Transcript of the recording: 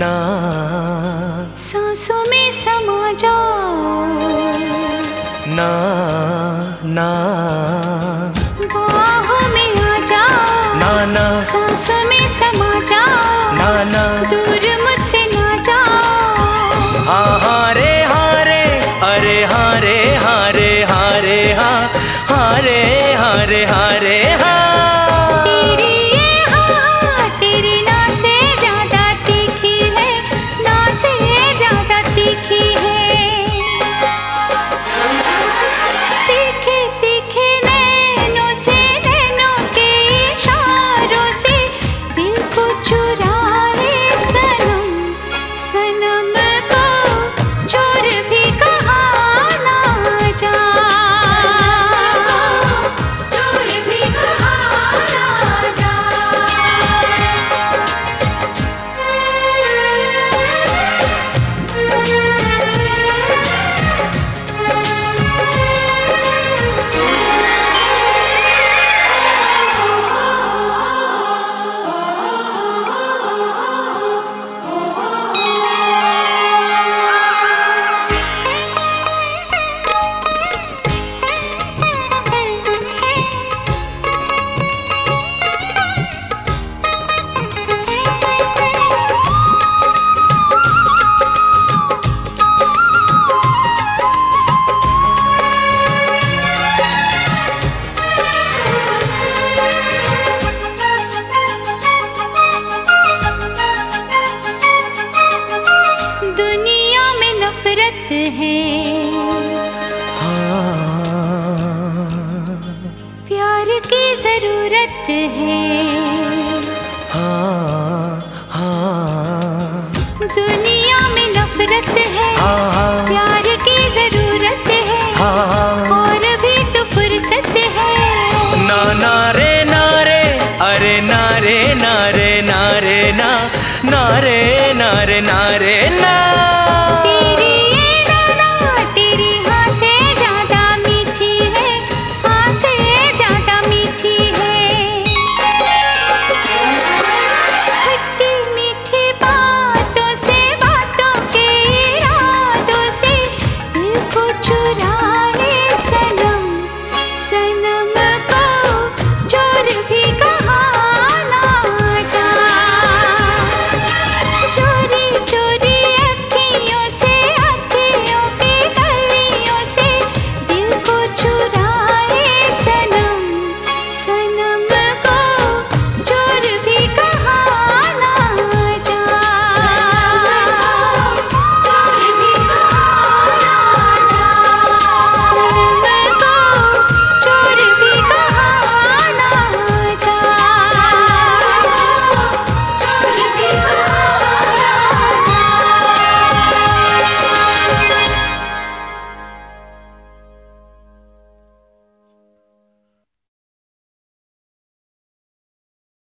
जाना सांसों में समा जाओ ना ना। बाहों में आ जाओ ना ना। सांसों में समा जाओ ना ना। दूर मुझसे ना जाओ हाँ हाँ ज़रूरत है। हाँ हाँ। दुनिया में नफरत है। हाँ प्यार की ज़रूरत है। हाँ और भी तो फुर्सत है। ना नारे नारे अरे नारे नारे नारे ना नारे नारे नारे ना। शुराणे